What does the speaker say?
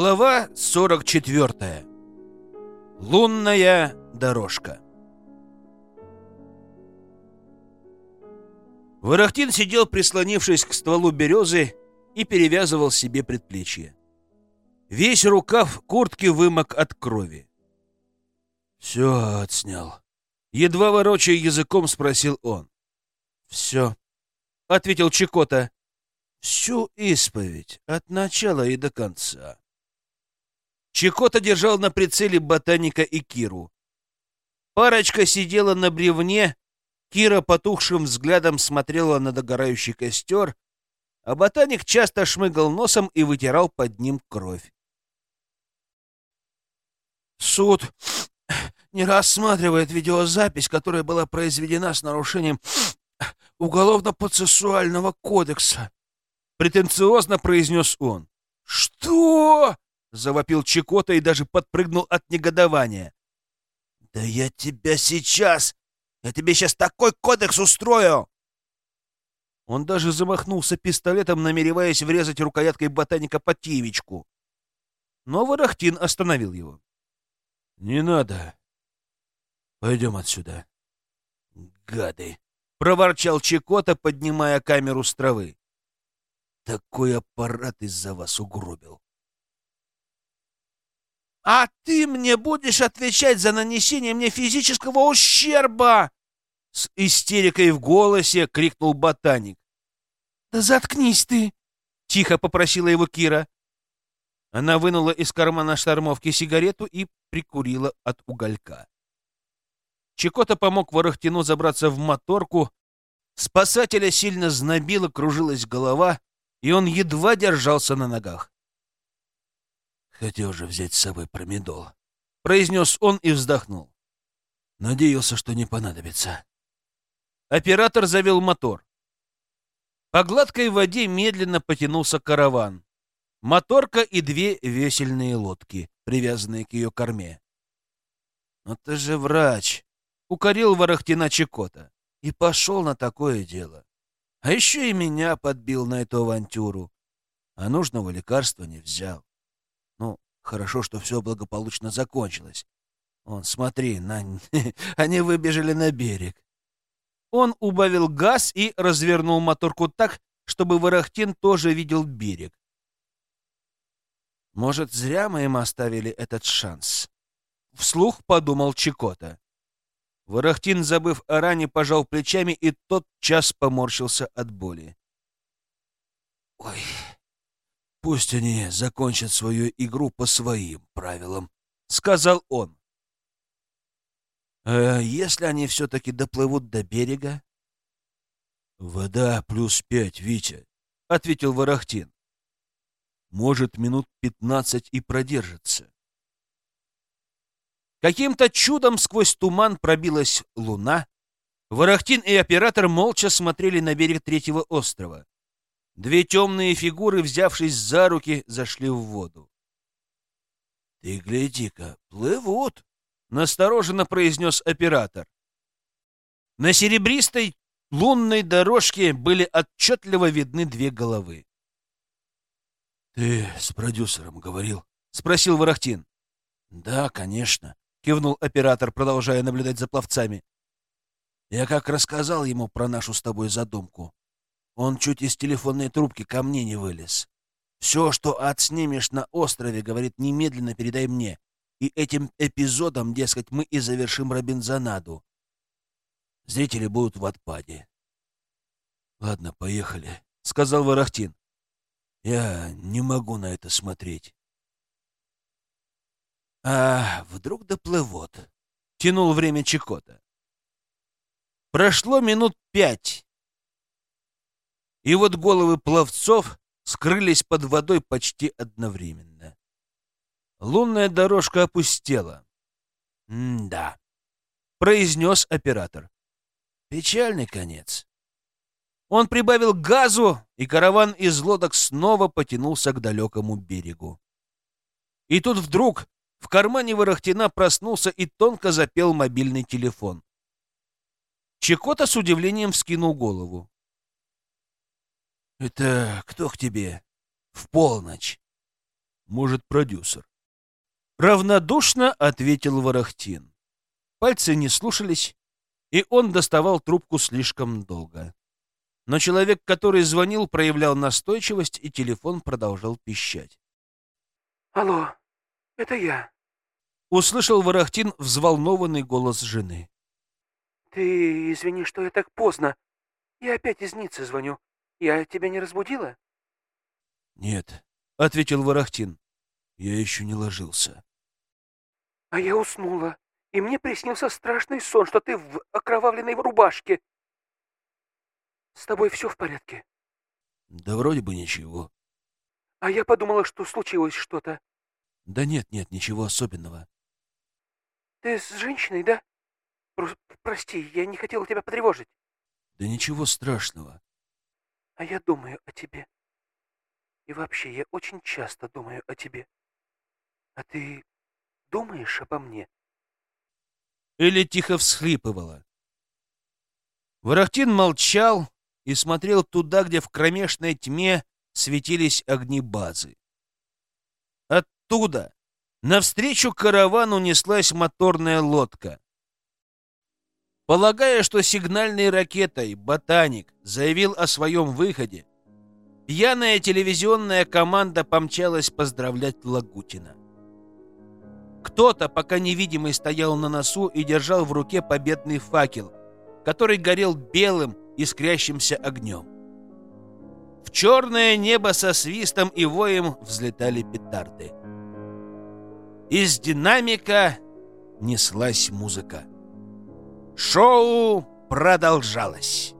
Глава 44. Лунная дорожка. Ворохтин сидел, прислонившись к стволу березы, и перевязывал себе предплечье. Весь рукав куртки вымок от крови. «Все отснял». Едва ворочая языком, спросил он. «Все», — ответил Чекота. «Всю исповедь, от начала и до конца». Чекота держал на прицеле ботаника и Киру. Парочка сидела на бревне, Кира потухшим взглядом смотрела на догорающий костер, а ботаник часто шмыгал носом и вытирал под ним кровь. «Суд не рассматривает видеозапись, которая была произведена с нарушением Уголовно-процессуального кодекса», — претенциозно произнес он. «Что?» — завопил Чекота и даже подпрыгнул от негодования. «Да я тебя сейчас! Я тебе сейчас такой кодекс устрою!» Он даже замахнулся пистолетом, намереваясь врезать рукояткой ботаника по Тиевичку. Но Ворохтин остановил его. «Не надо. Пойдем отсюда. Гады!» — проворчал Чекота, поднимая камеру с травы. «Такой аппарат из-за вас угробил. «А ты мне будешь отвечать за нанесение мне физического ущерба!» С истерикой в голосе крикнул ботаник. «Да заткнись ты!» — тихо попросила его Кира. Она вынула из кармана штормовки сигарету и прикурила от уголька. Чекота помог Ворохтину забраться в моторку. Спасателя сильно знобило, кружилась голова, и он едва держался на ногах. Хотел же взять с собой промедол. Произнес он и вздохнул. Надеялся, что не понадобится. Оператор завел мотор. По гладкой воде медленно потянулся караван. Моторка и две весельные лодки, привязанные к ее корме. «Но ты же врач!» — укорил Ворохтина Чекота. И пошел на такое дело. А еще и меня подбил на эту авантюру. А нужного лекарства не взял. Ну, хорошо, что все благополучно закончилось. Он, смотри, на... они выбежали на берег. Он убавил газ и развернул моторку так, чтобы Ворохтин тоже видел берег. Может, зря мы им оставили этот шанс? Вслух подумал Чикота. Ворохтин, забыв о ране, пожал плечами и тот час поморщился от боли. Пусть они закончат свою игру по своим правилам, — сказал он. А если они все-таки доплывут до берега? — Вода плюс пять, Витя, — ответил Ворохтин. — Может, минут пятнадцать и продержится. Каким-то чудом сквозь туман пробилась луна. Ворохтин и оператор молча смотрели на берег третьего острова. Две темные фигуры, взявшись за руки, зашли в воду. — Ты гляди-ка, плывут! — настороженно произнес оператор. На серебристой лунной дорожке были отчетливо видны две головы. — Ты с продюсером говорил? — спросил Ворохтин. — Да, конечно, — кивнул оператор, продолжая наблюдать за пловцами. — Я как рассказал ему про нашу с тобой задумку. Он чуть из телефонной трубки ко мне не вылез. Все, что отснимешь на острове, говорит, немедленно передай мне. И этим эпизодом, дескать, мы и завершим Робинзонаду. Зрители будут в отпаде. — Ладно, поехали, — сказал Ворохтин. — Я не могу на это смотреть. — А вдруг доплывут? — тянул время Чекота. Прошло минут пять, и вот головы пловцов скрылись под водой почти одновременно. Лунная дорожка опустела. «М-да», — произнес оператор. «Печальный конец». Он прибавил газу, и караван из лодок снова потянулся к далекому берегу. И тут вдруг в кармане Ворохтина проснулся и тонко запел мобильный телефон. Чекота с удивлением вскинул голову. «Это кто к тебе? В полночь?» Может, продюсер. Равнодушно ответил Ворохтин. Пальцы не слушались, и он доставал трубку слишком долго. Но человек, который звонил, проявлял настойчивость, и телефон продолжал пищать. «Алло, это я», — услышал Ворохтин взволнованный голос жены. «Ты извини, что я так поздно. Я опять из Ниццы звоню. Я тебя не разбудила?» «Нет», — ответил Ворохтин. «Я еще не ложился». «А я уснула, и мне приснился страшный сон, что ты в окровавленной рубашке. С тобой все в порядке?» «Да вроде бы ничего». «А я подумала, что случилось что-то». «Да нет, нет, ничего особенного». «Ты с женщиной, да? Про прости, я не хотела тебя потревожить». «Да ничего страшного». «А я думаю о тебе. И вообще, я очень часто думаю о тебе. А ты думаешь обо мне?» Или тихо всхлипывала. Ворохтин молчал и смотрел туда, где в кромешной тьме светились огни базы. Оттуда навстречу каравану неслась моторная лодка. Полагая, что сигнальной ракетой «Ботаник» заявил о своем выходе, пьяная телевизионная команда помчалась поздравлять Лагутина. Кто-то, пока невидимый, стоял на носу и держал в руке победный факел, который горел белым, искрящимся огнем. В черное небо со свистом и воем взлетали петарды. Из динамика неслась музыка. Шоу продолжалось.